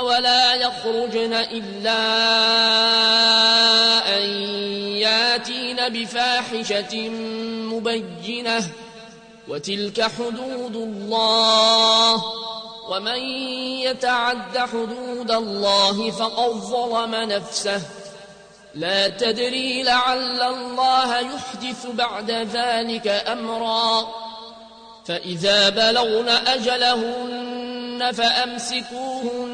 ولا يخرجن إلا أن ياتين بفاحشة مبينة. وتلك حدود الله. ومن يتعد حدود الله فقد ظلم نفسه. لا تدري لعل الله يحدث بعد ذلك أمرا. فإذا بلغن أجلهن فأمسكوهن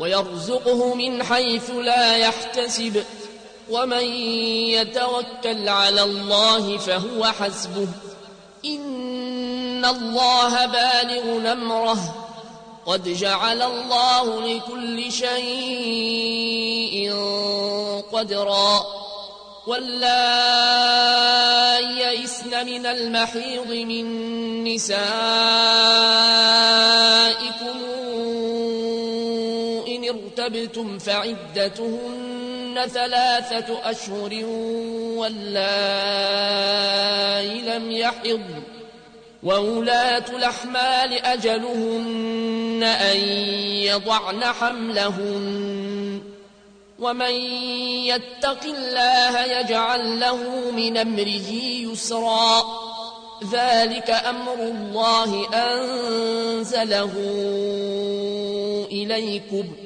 ويرزقه من حيث لا يحتسب. ومن يتوكل على الله فهو حسبه. إن الله بالغ نمره قد جعل الله لكل شيء قدرا. واللائي يئسن من المحيض من نسائكم ارتبتم فعدتهن ثلاثة أشهر واللائي لم يحضن وولاة الأحمال أجلهن أن يضعن حملهن ومن يتق الله يجعل له من أمره يسرا ذلك أمر الله أنزله إليكم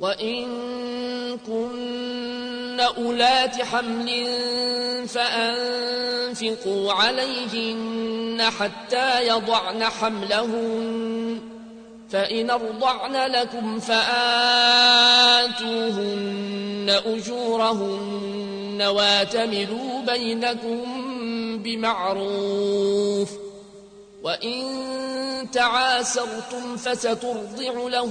وإن كن أولات حمل فأنفقوا عليهن حتى يضعن حملهن فإن ارضعن لكم فآتوهن أجورهن واتمروا بينكم بمعروف وإن تعاسرتم فسترضع له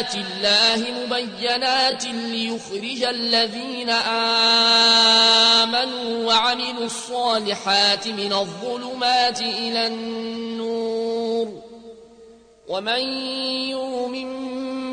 آيات الله مبينات ليخرج الذين آمنوا وعملوا الصالحات من الظلمات إلى النور. ومن يؤمن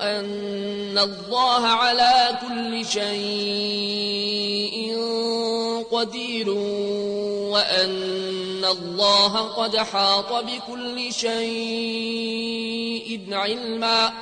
أن الله على كل شيء قدير وأن الله قد حاط بكل شيء علما